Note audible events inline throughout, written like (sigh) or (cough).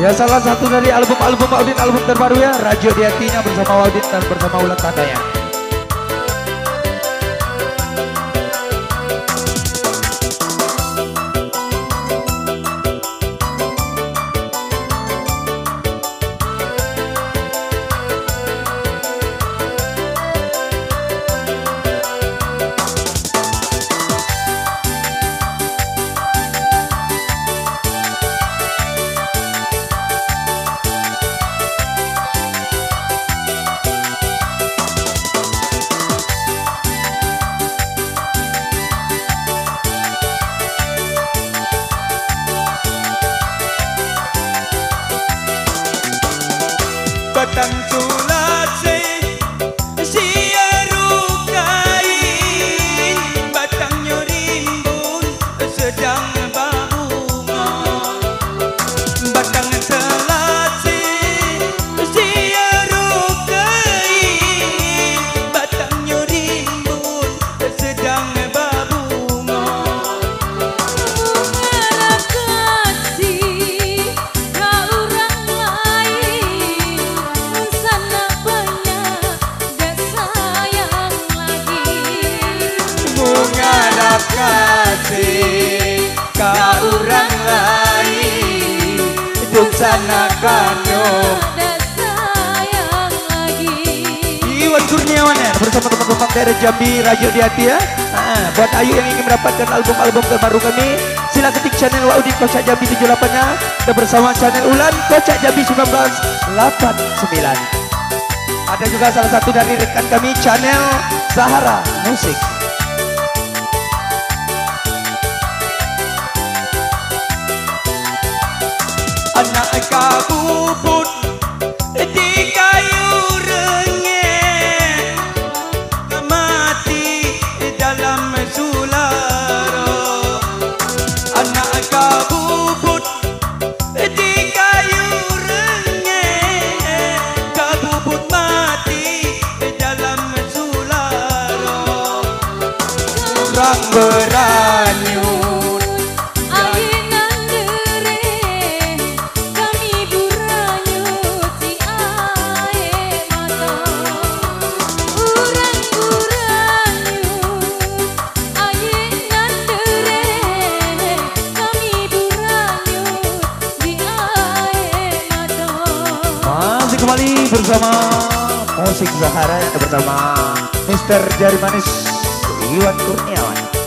Ya salah satu dari album-album Audit album terbaru ya Radio diatinya bersama Audit dan bersama ulat tandanya terbaru kami. Sila ketik channel Waudin Kocak Jambi 78 nya Dan bersama channel Ulan Kocak Jambi 1989 Ada juga salah satu dari rekan kami channel Zahara Musik buat kurniawan.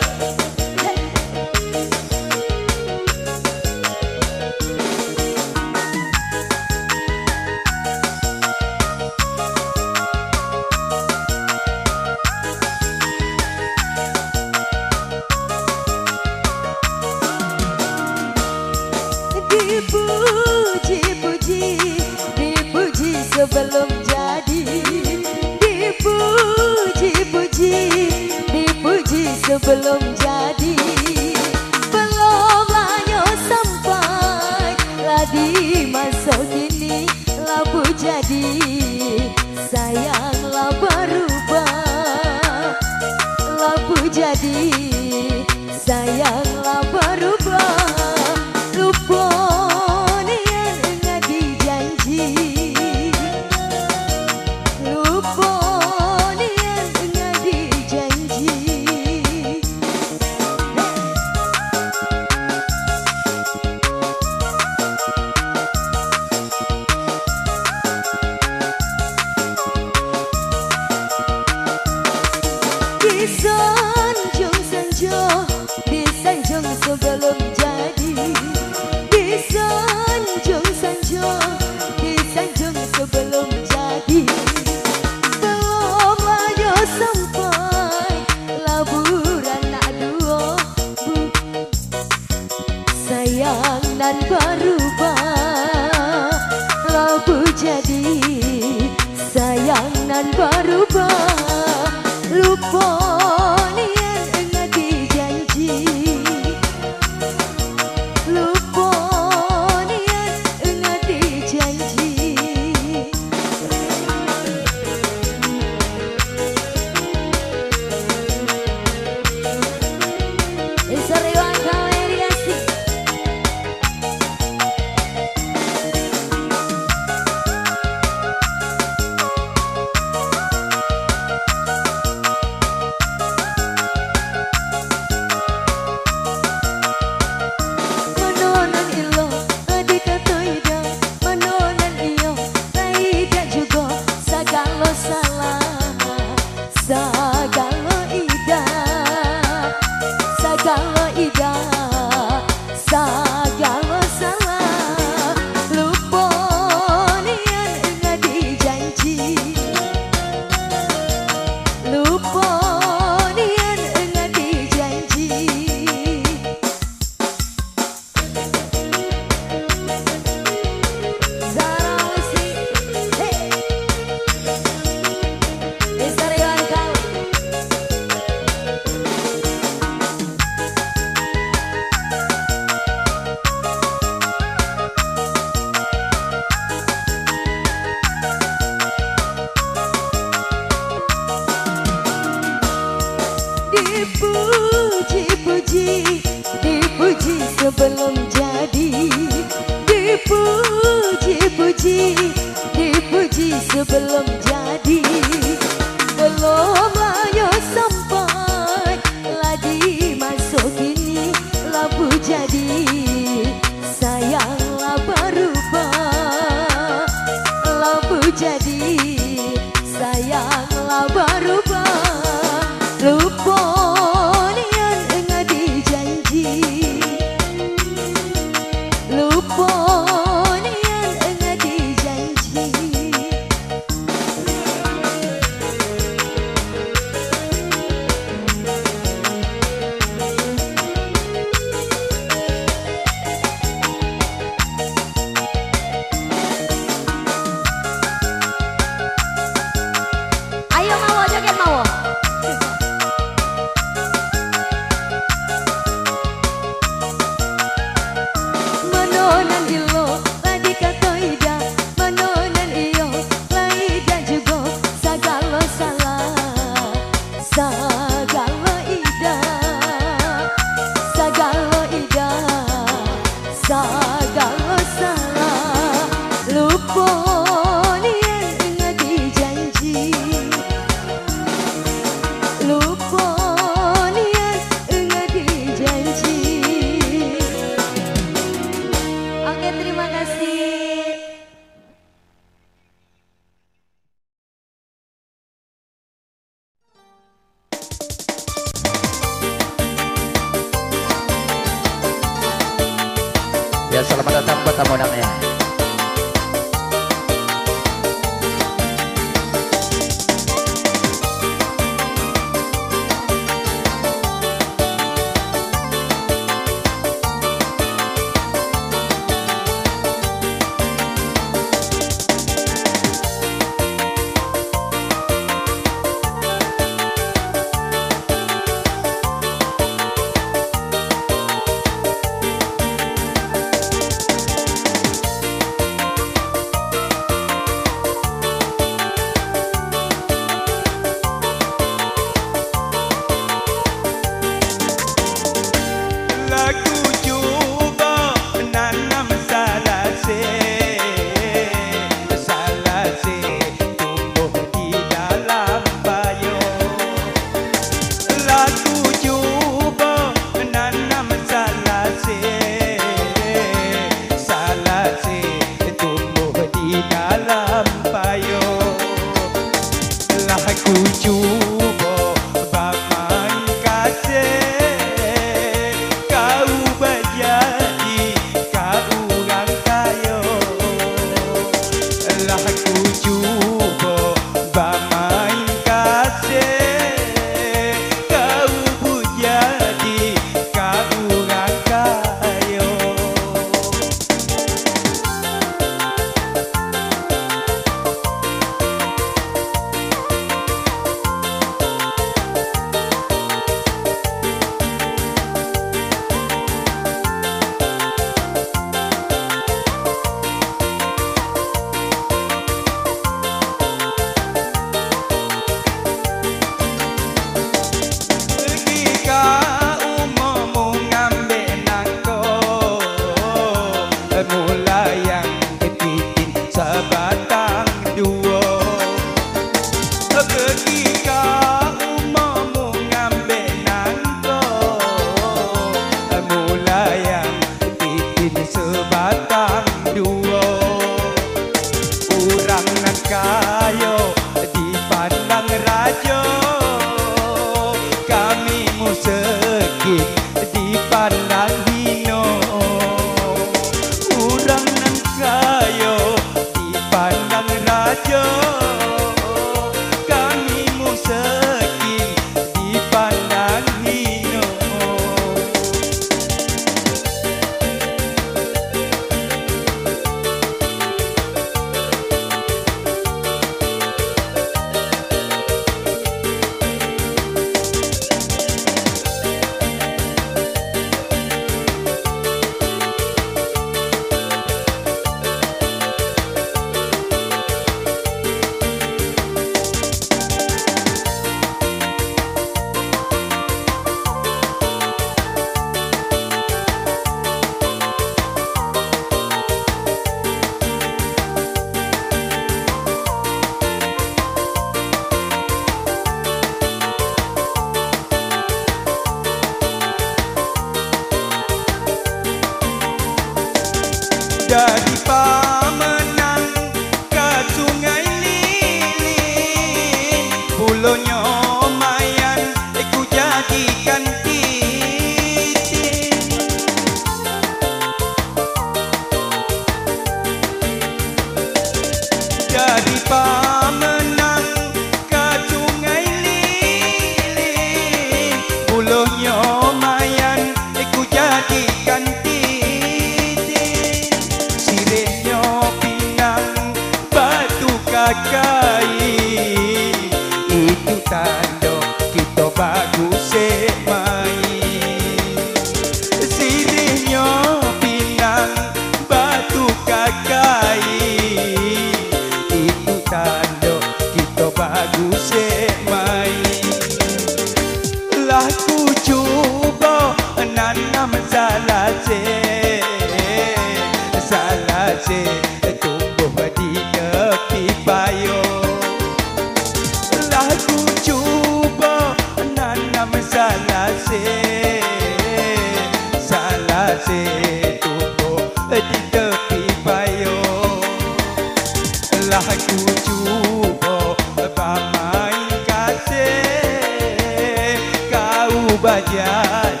不败。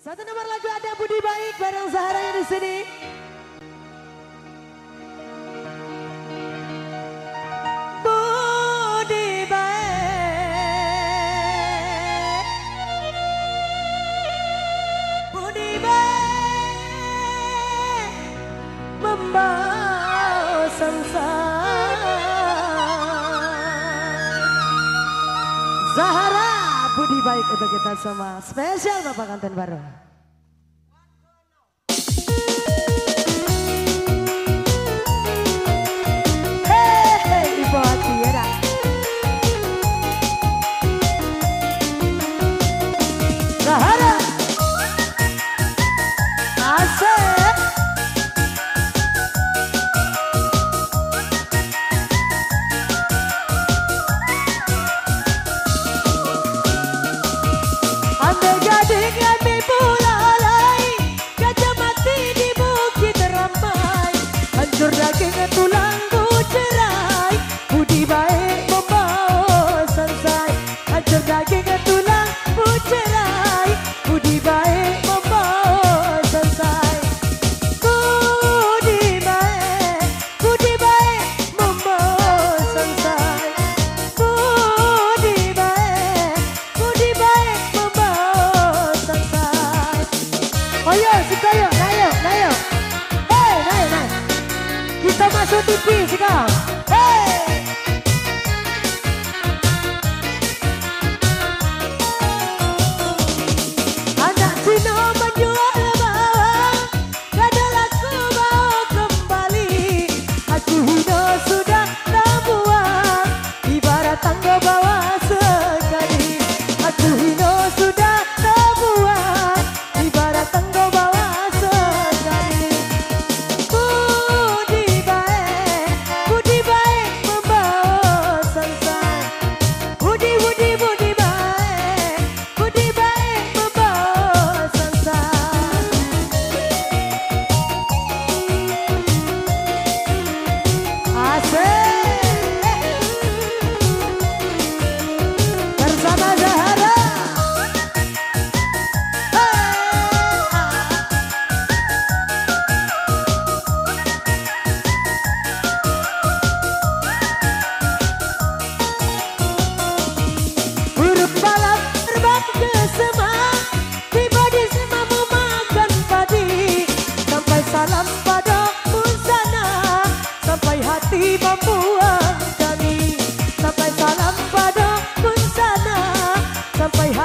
Satu nomor lagu ada Budi Baik bareng Zahara yang di sini. untuk kita semua. Spesial Bapak Kanten Baru.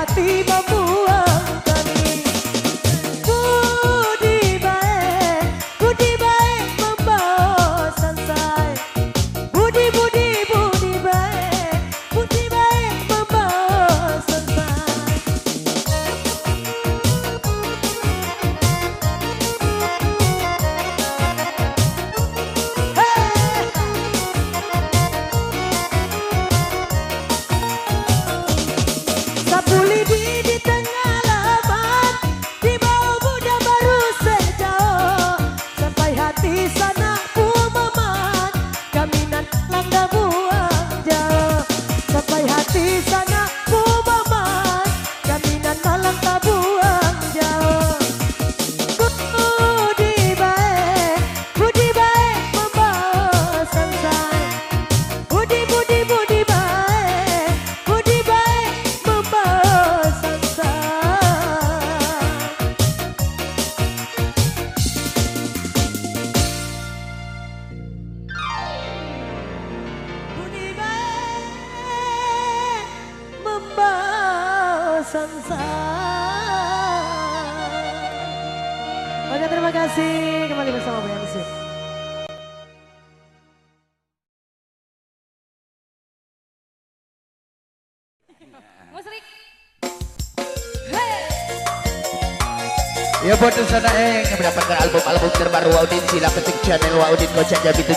Sampai hati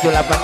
Kocak Jabi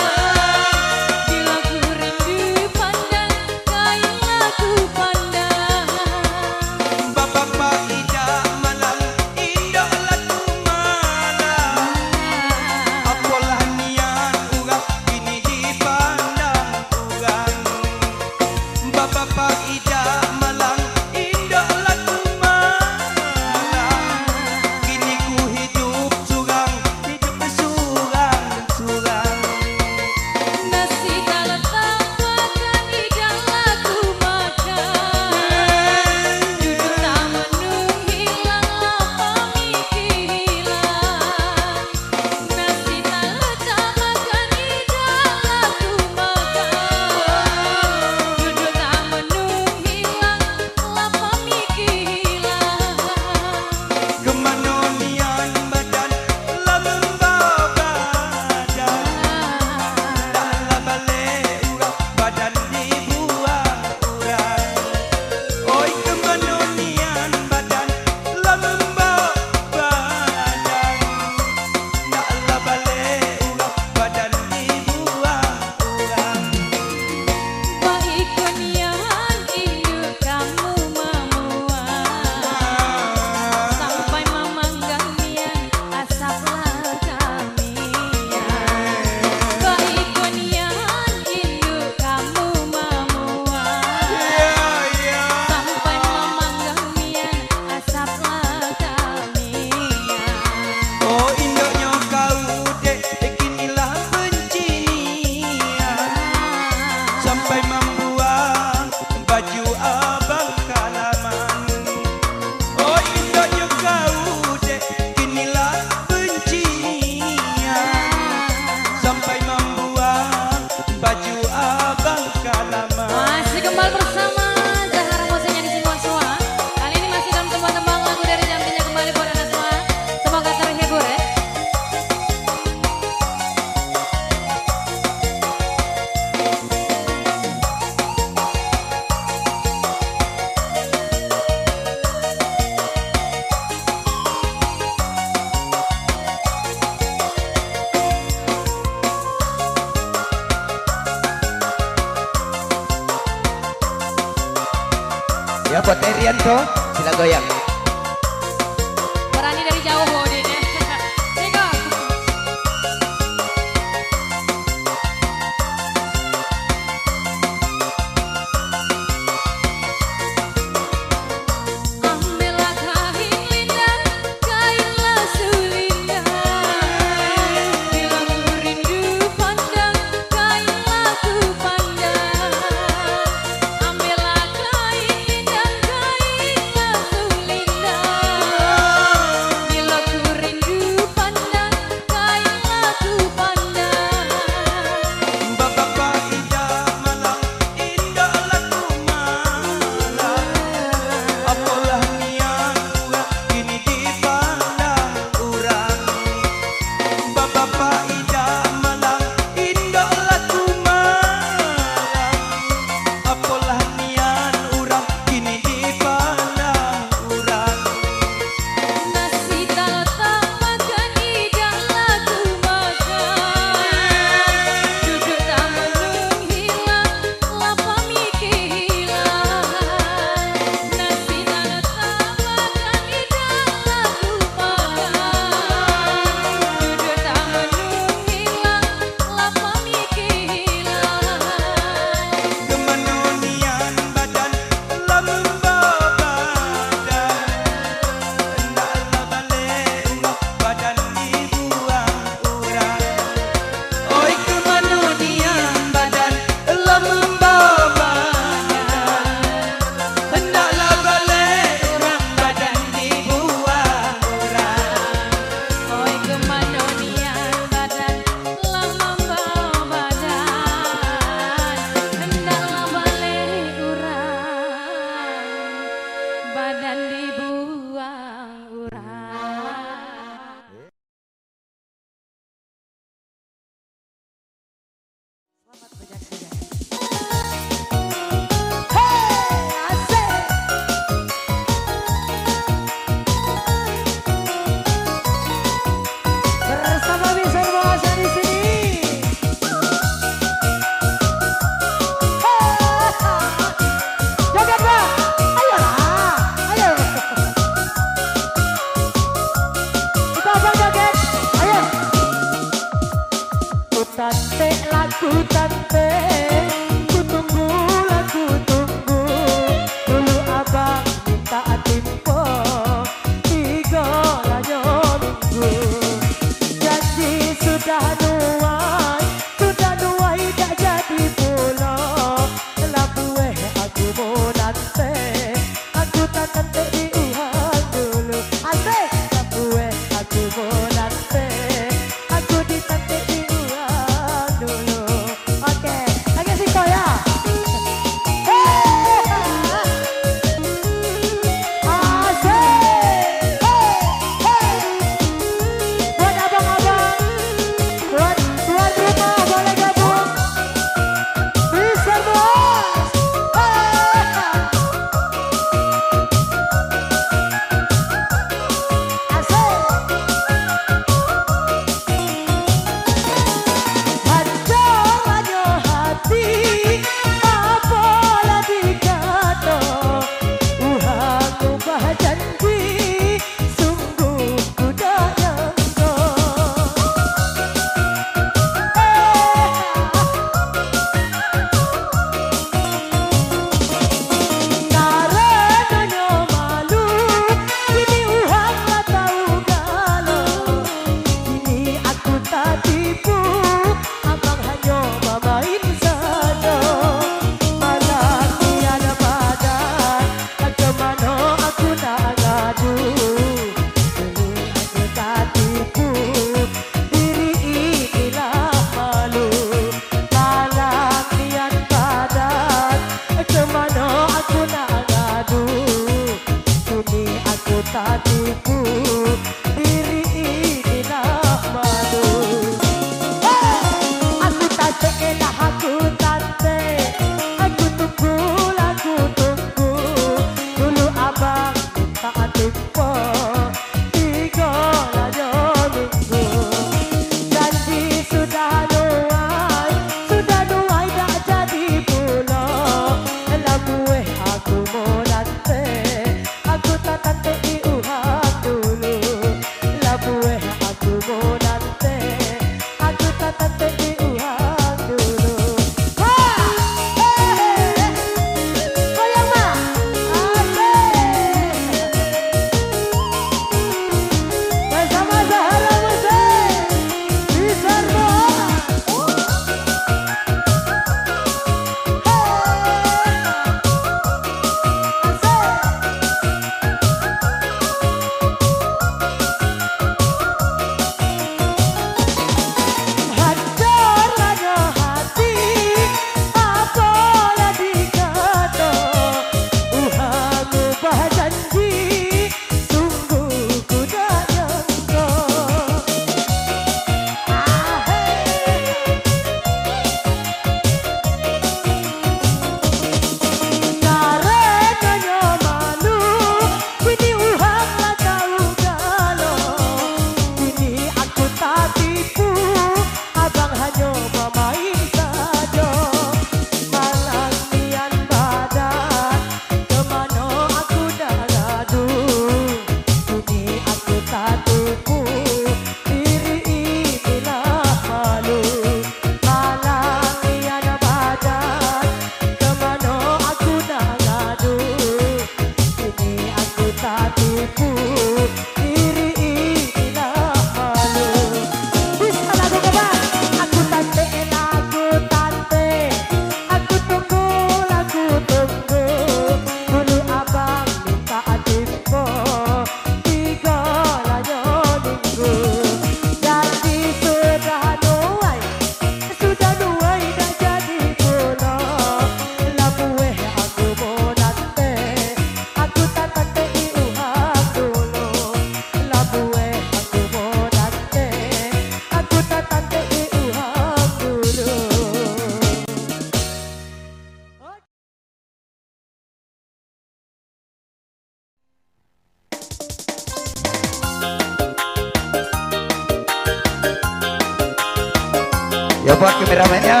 buat kameramennya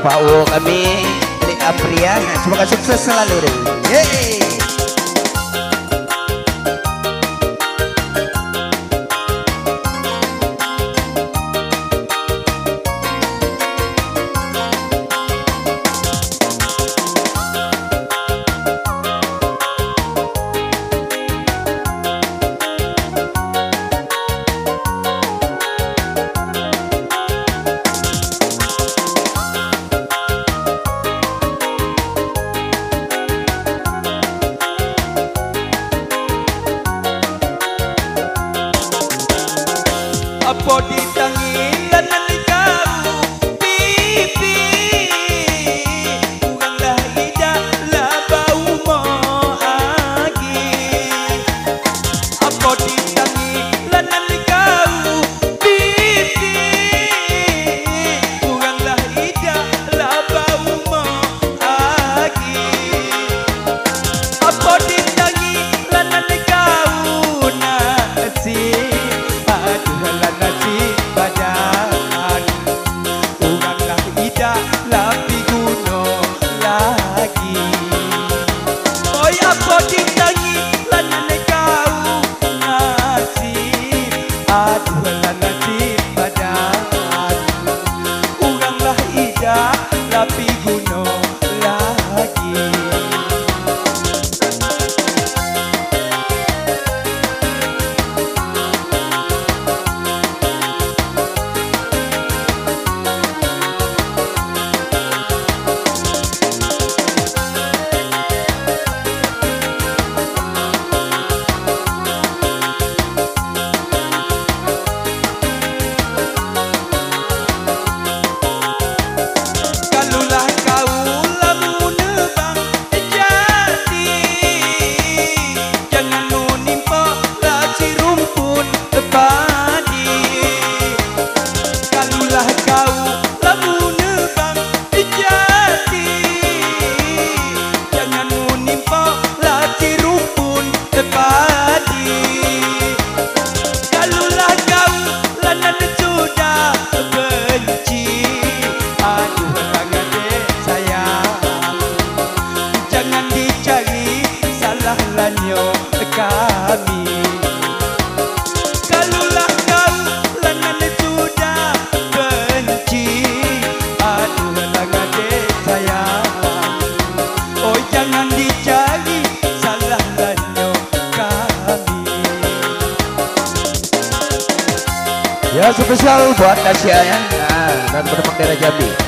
Pak Wo kami Dari Apriana Semoga sukses selalu Yeay. spesial buat Tasya ya. Nah, dan penemuan daerah Jambi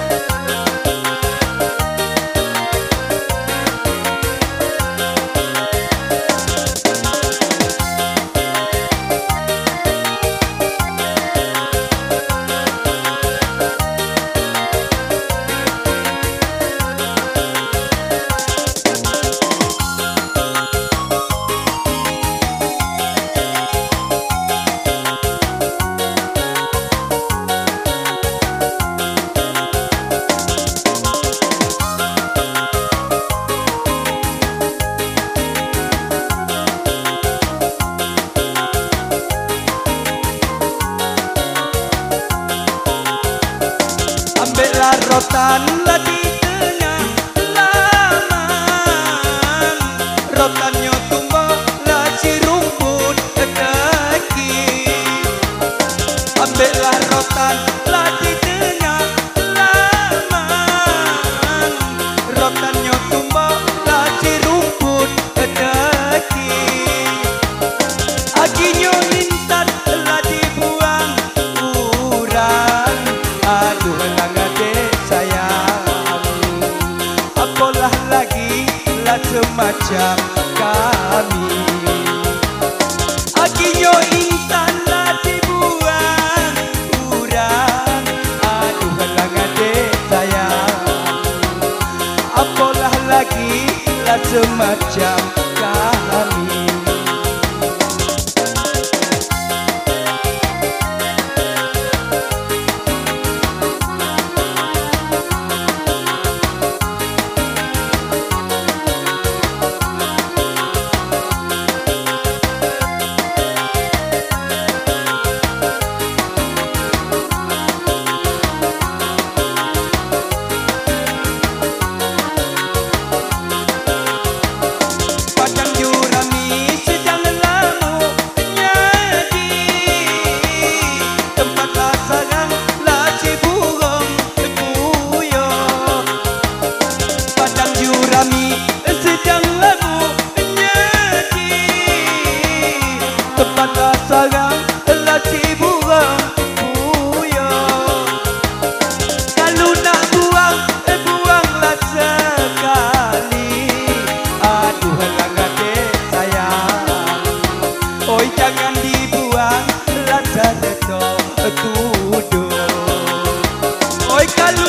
calor.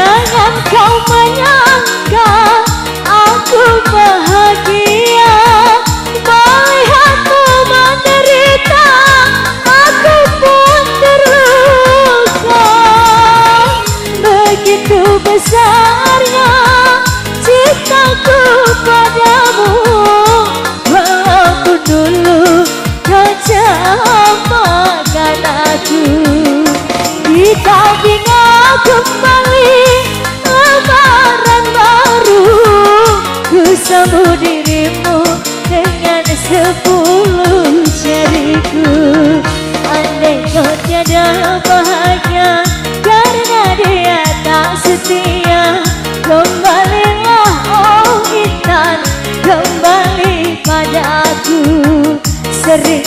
Jangan kau menyangka aku bahagia Sering ku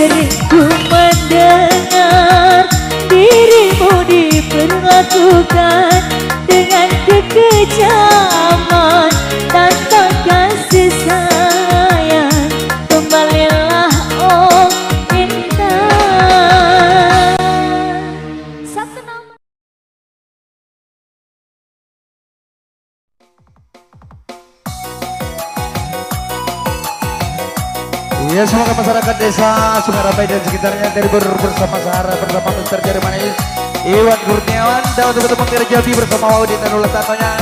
diriku mendengar dirimu diperlakukan Cirebon bersama Sahara bersama Mister ini Iwan Kurniawan dan untuk teman kerja bersama Waudin dan tanulatanya.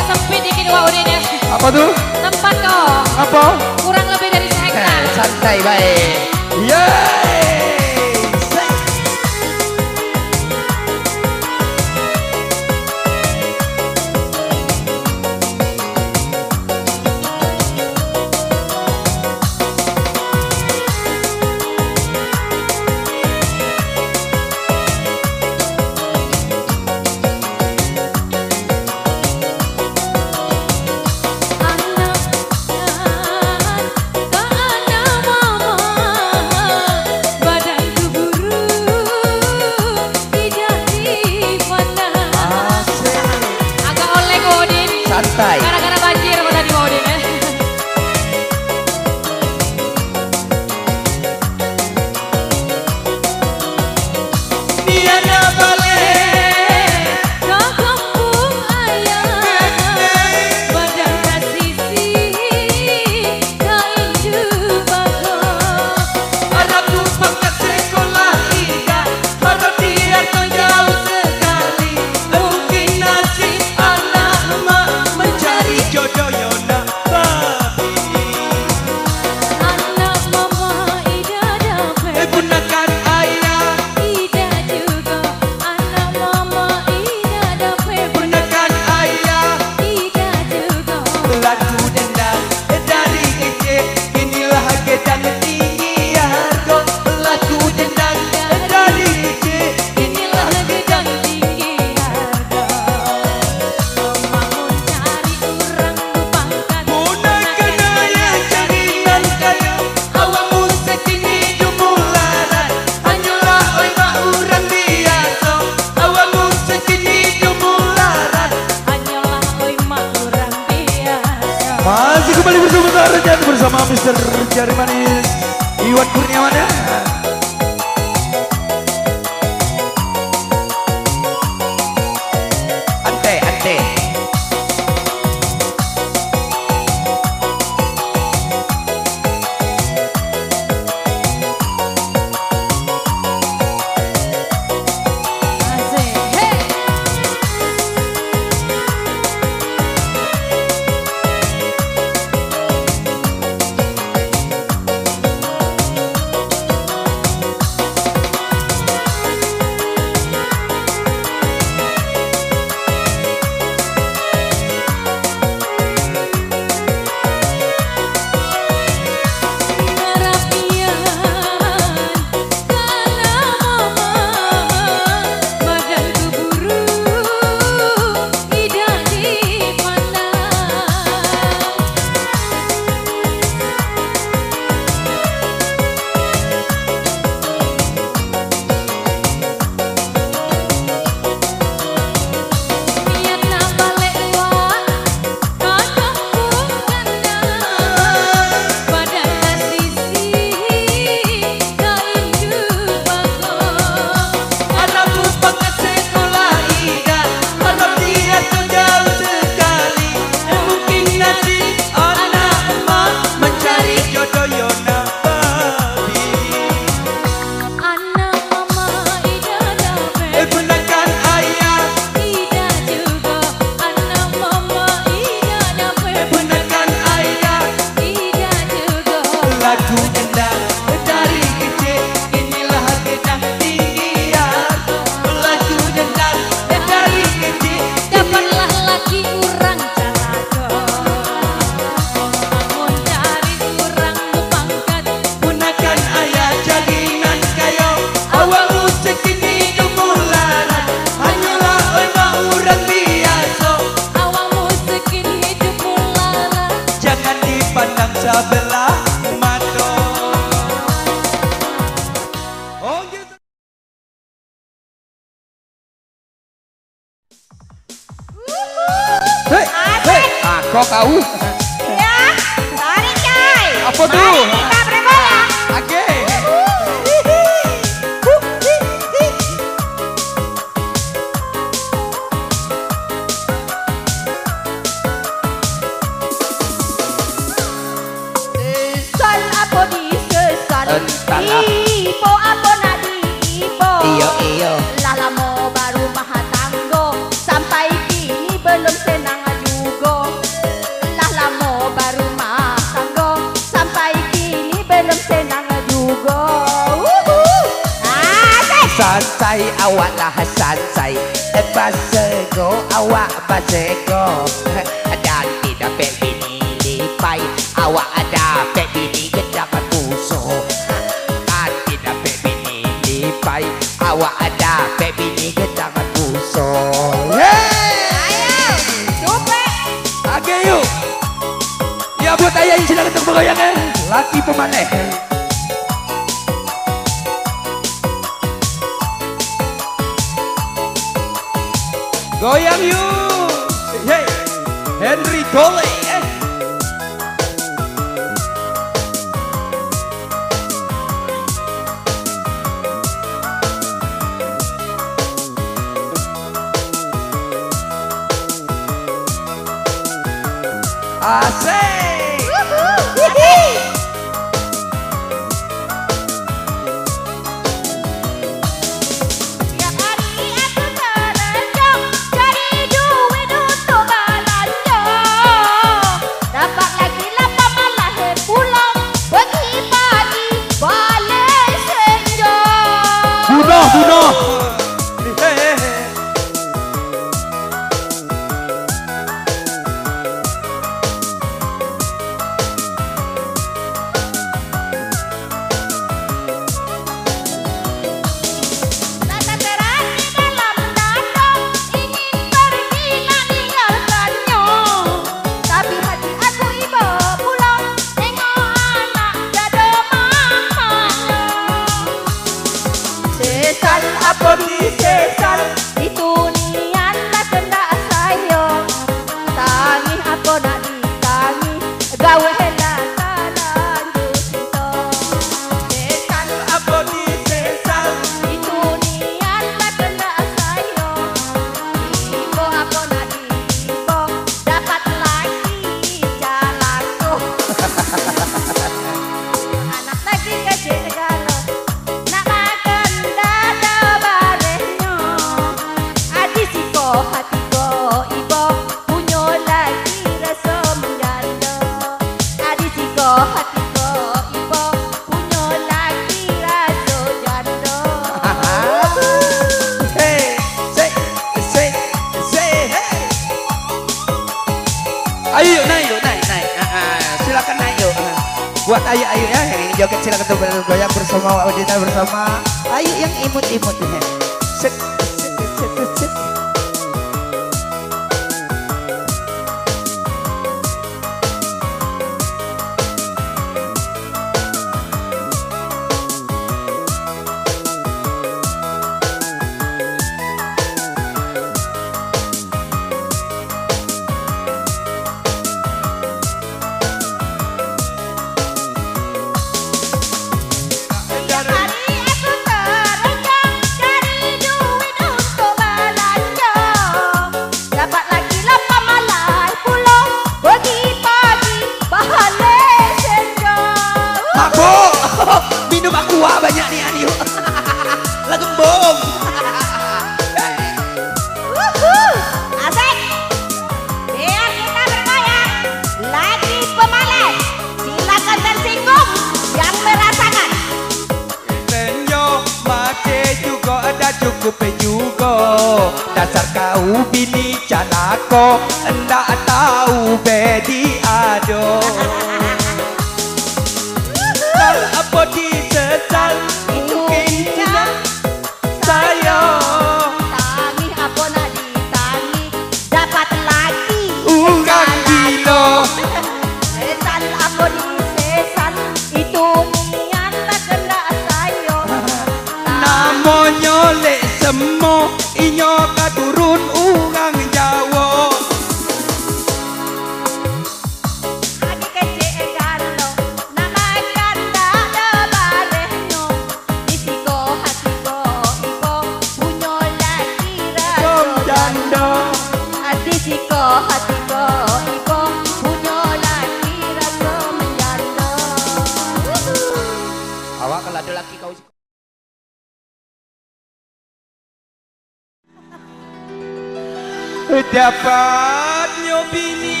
Dapatnya bini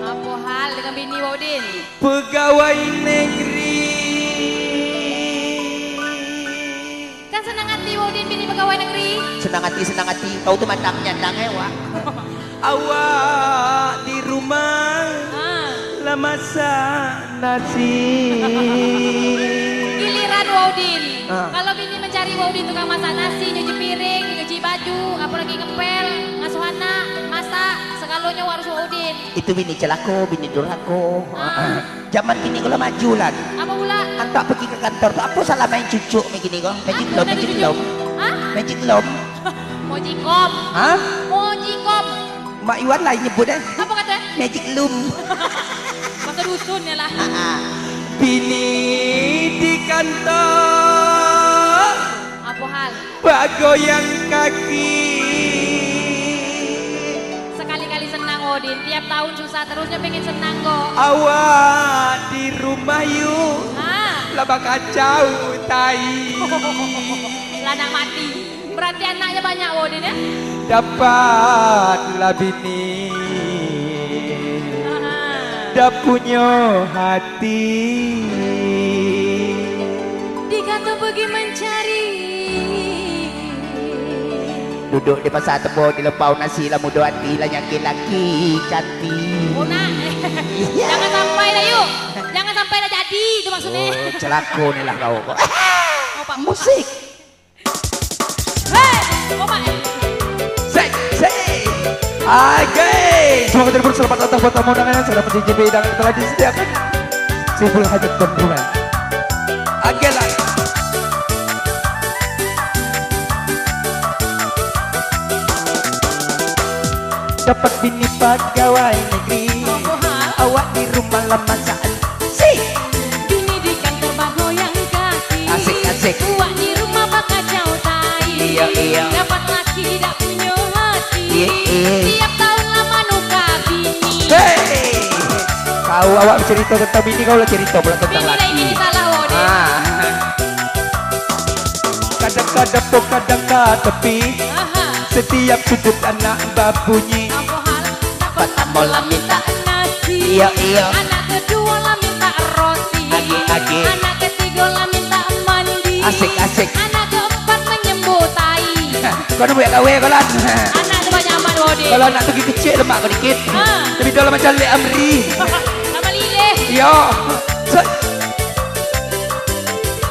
Apa hal dengan bini Waudin? pegawai pegawai negeri. Senang hati, senang hati. Kau tuh mandang nyandang wak. (laughs) awak di rumah Ah, lah masak nasi (laughs) giliran Waudin. Ah. Kalau bini mencari Waudin tukang masak nasi, nyuci piring, nyuci baju, apalagi ngepel, ngasuh anak, masak, sekalonya harus Waudin. Itu bini celako, bini durhako. Ah. (clears throat) Zaman kini kalau maju lagi. Apa pula? Antak pergi ke kantor apa salah main cucuk begini kok? Magic Apa lom, tadi magic cucu? lom, Hah? magic lom. Mojikom. Hah? Mojikom. Mak Iwan lain nyebut eh. Apa kata? Magic loom. Masa dusun ya lah. Ah, bini di kantor Apa hal? bagoyang kaki Sekali-kali senang Odin, tiap tahun susah terusnya pengen senang kok. awak di rumah yuk Ah, lah kacau tai (laughs) lanang mati. Berarti anaknya banyak Odin ya? dapatlah bini Ah. dah punya hati Di kantor pergi mencari. duduk di pasar tebo di lepau nasi lah muda hati lah yakin laki cantik. Oh nak, jangan sampai lah yuk. Jangan sampai lah jadi itu maksudnya. Oh, celako ni lah kau. Oh, Pak. Musik. Oke, semoga terhibur selamat datang buat tamu undangan yang sudah dapat CJB dan telah disediakan. Simpul hajat dan bunga. Oke lah. Dapat bini pegawai negeri? Awak di rumah lama saat Si Bini di kantor bagoyang kaki. Asik, asik. Iya, iya. Dapat laki tidak punya hati. Iya, iya. Tiap tahun lama nuka bini. Hey Kau awak cerita tentang bini kau lah cerita pula tentang Bini laki ini salah Odin. Ah. Kadang-kadang po kadang ka tepi Aha. Setiap sudut anak babunyi Apa hal? Dapat Pertama lah minta nasi. Iya, iya. Anak kedua lah minta roti. Agi, agi. Anak ketiga lah minta mandi. Asik, asik. Anak. Kau nak buat kawe kau lan Anak tu banyak aman Odin. Kalau anak pergi kecil lemak kau dikit. Ah. Tapi dalam macam Lek Amri. (laughs) Sama lilih. Ya.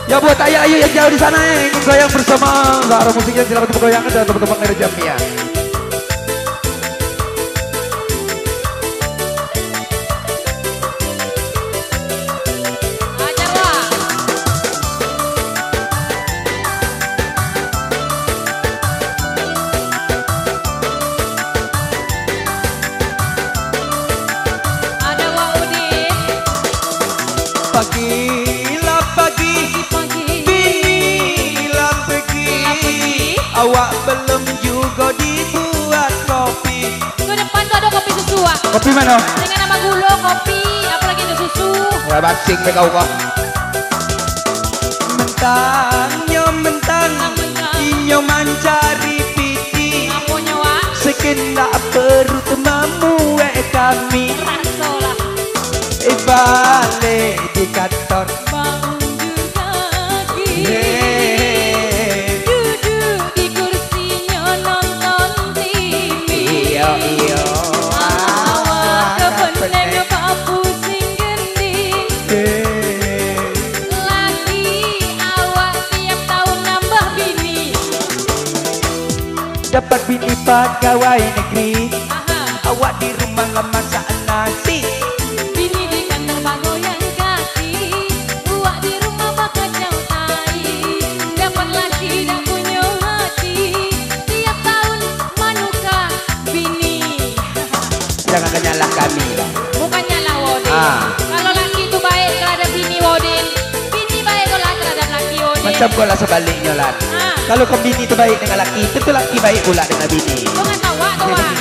Ya buat ayah ayah yang jauh di sana yang ingin goyang bersama. Zahra musiknya silakan bergoyang dan teman-teman dari Jamia ah. Kopi mana? Dengan nama gula kopi, apalagi itu susu. Wah basing be kau kok. Mentang Mentang. Inyo mencari piti. Sekendak perut mamu eh kami. Eh balik di kantor pegawai negeri Aha. Awak di rumah lama saat nasi Bini di kantor bagoyang kaki. Buat di rumah bakal jauh tai. Dapat laki dah punya hati. Tiap tahun manuka bini. Jangan kenyalah kami lah. Bukannya lah Wodin. Ah. Kalau laki itu baik terhadap bini Wodin. Bini baik kalau terhadap laki Wodin. macam pula sebaliknya lah. Ah. Kalau kau bini tu baik dengan laki, tentu laki baik pula dengan bini. Kau ah.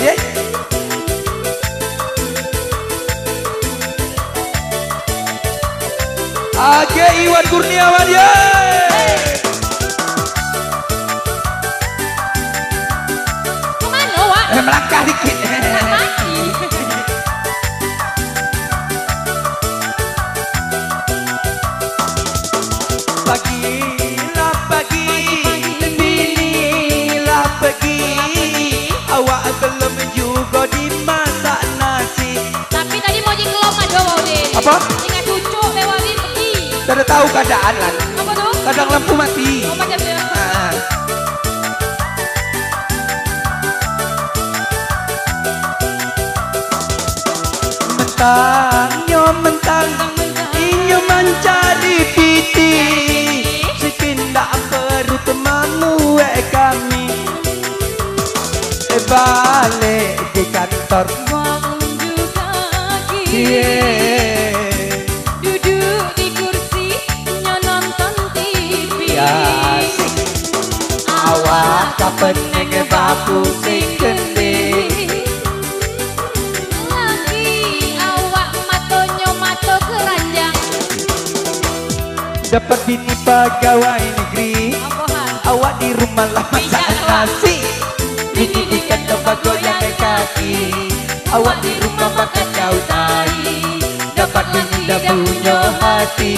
(laughs) Ya. Age Iwan Kurniawan ya. Ke mana wak? Eh, melangkah dikit. Dimasak nasi. Tapi tadi mau jikelom ada wau deh. Apa? Ingat cucuk ni pergi. Ada tahu keadaan lah. Apa tu? Kadang lampu mati. Oh macam tu. Ah. Mentang, nyo mentang, inyo mencari piti. Sepindah perut mamu eh kami. Eh balik kantor. Mengunjuk kaki. Yeah. Duduk di kursi. Nonton TV. Ya, sing. Awak kapan ngebapu sing kendih. Lagi awak matonyo mato keranjang. Dapat bini pegawai negeri? Awak di rumah lah masak nasi Awak di rumah makan jauh tai Dapat bini dah punya hati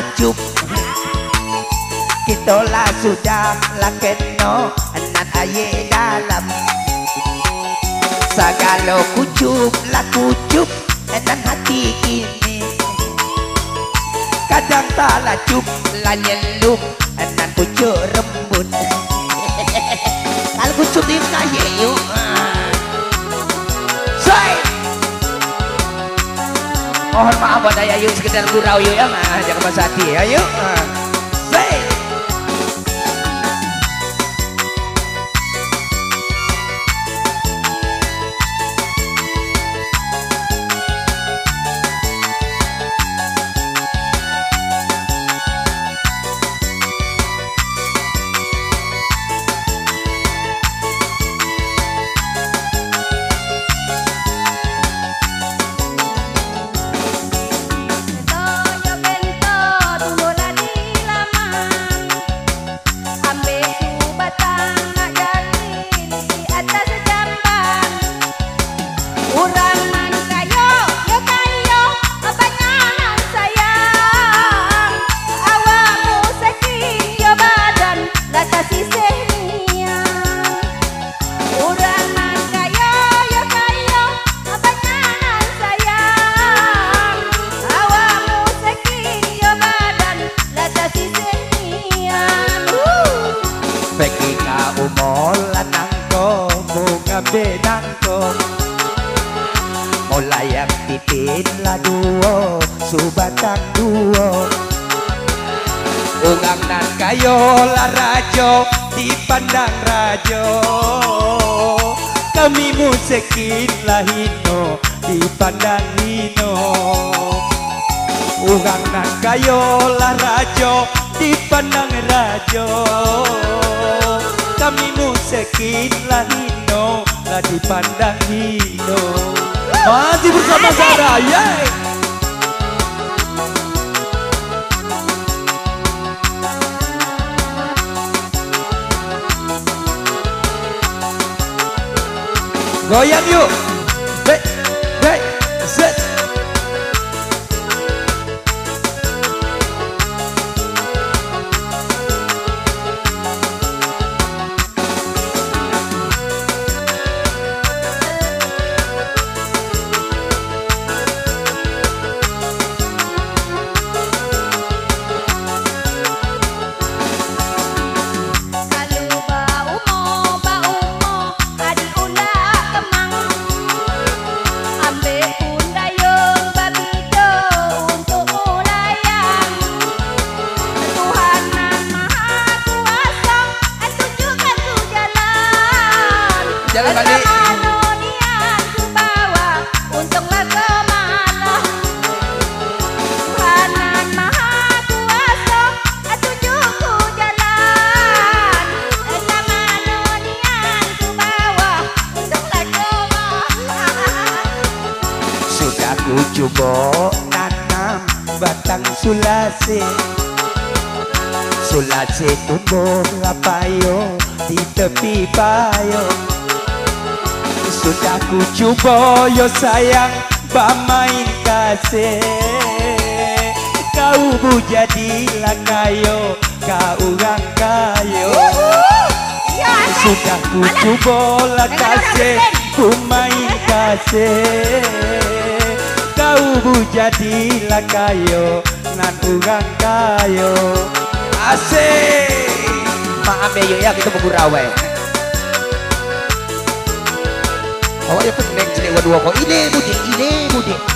malah cup. Kita lah sudah lah kena nan aye dalam. Segala kucup lah kucup dan hati kini. Kadang tak lah cup lah nyelup dan pucuk rembut. Kalau kucup di kaya Mohon maaf buat ayah yuk sekedar gurau yuk ya mah jangan bahasa hati ya yuk. Cuboyo sayang Bamain kasih Kau bu jadilah kayo Kau orang kayo. Sudah ku cubola kasih Ku main kasih Kau bu jadilah kayo Nan orang kayo. Asik. Maaf ya yo ya kita bubur awet eh. Oh, ada pun neng cile wadua ko ide buding ide buding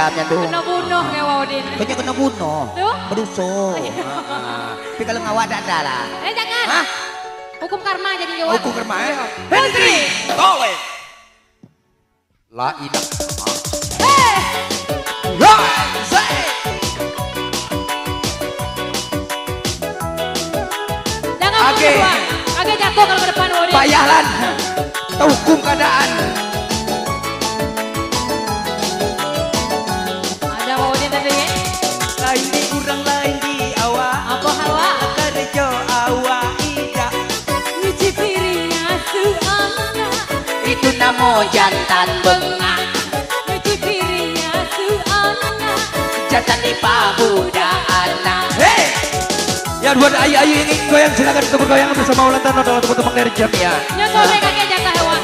hijabnya tuh. Kena bunuh ya Waudin. banyak kena bunuh. Tuh? Tapi kalau ngawak tak ada lah. Eh jangan. Hah? Hukum karma jadi jawab. Hukum karma ya. Henry. Toleh. Lain. Hey. Hei. Ya. Zai. Jangan Oke. Agak jatuh kalau ke depan Waudin. Payahlah. Kita hukum keadaan. jamu jantan bengah Nuci piringnya anak Jantan di pabuda anak Hei! Ya buat ayu-ayu goyang silakan untuk bergoyang bersama ulang tahun atau teman-teman dari jam. Ya. Hewan.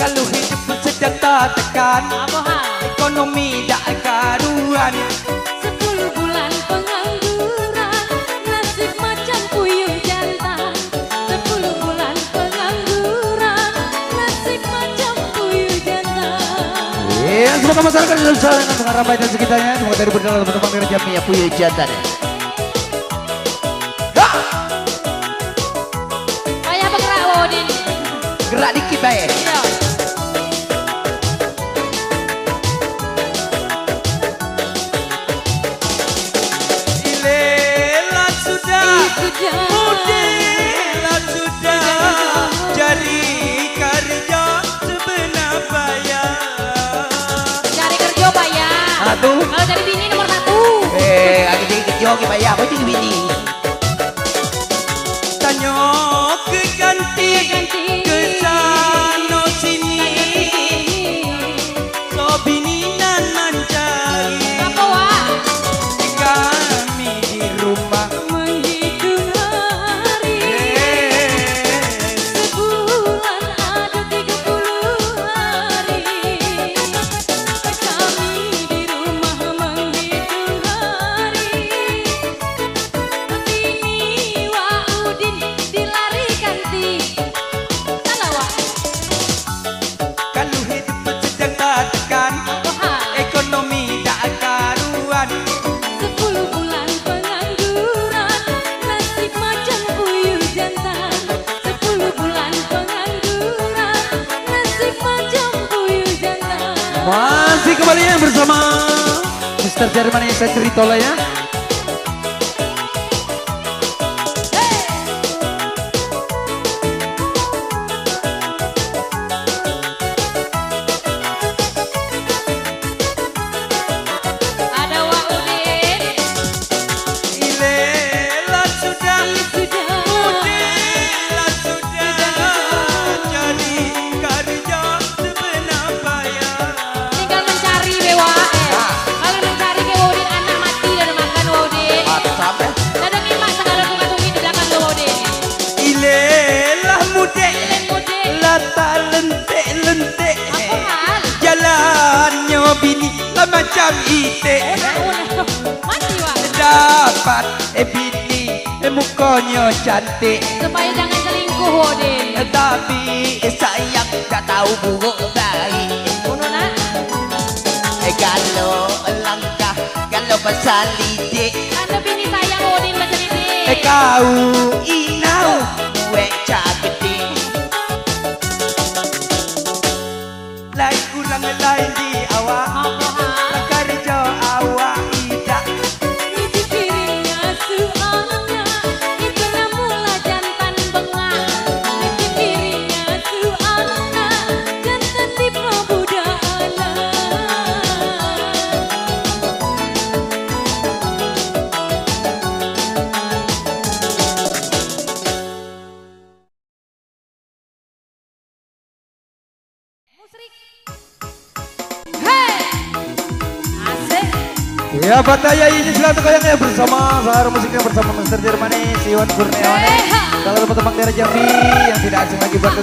Kalau hidup sedang Ekonomi tak karuan. Semoga masyarakat Indonesia dengan ramai dan sekitarnya. Semoga tadi berjalan teman-teman kerja punya punya jantan deh Kayak bergerak Wodin Gerak dikit baik iya. satu. Kalau dari bini nomor satu. Eh, aku jadi kecil, pak ya? Aku jadi bini.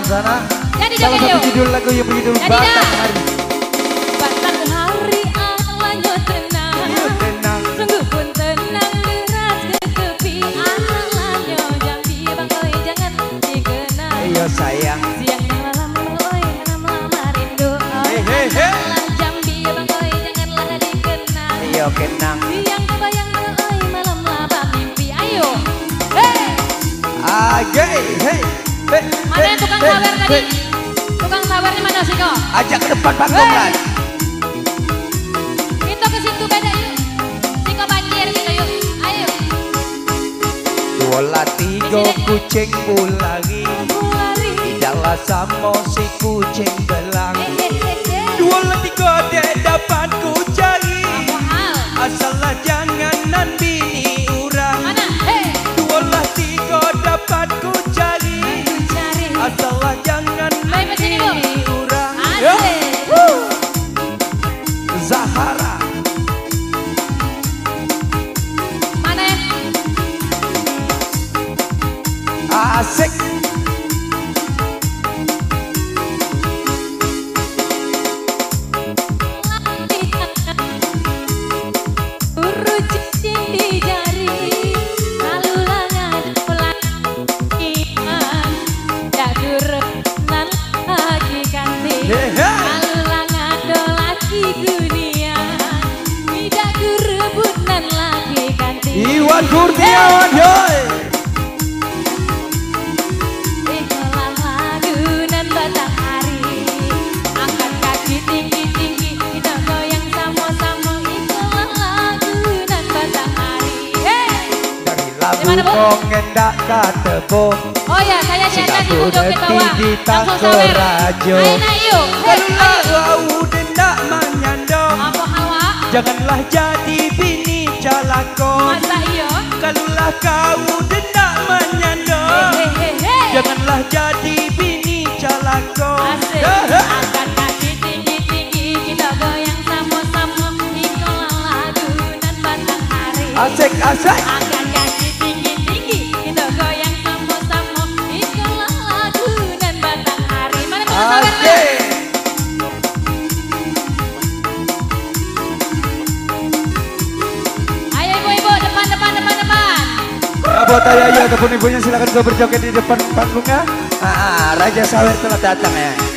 sana. Salah satu judul lagu yang. asik asik. Tinggi tinggi kita goyang ayo ibu-ibu depan depan depan depan. Ah, buat ayah ataupun ibunya silakan berjoget di depan panggungnya ah, ah, Raja Sawer telah datang ya.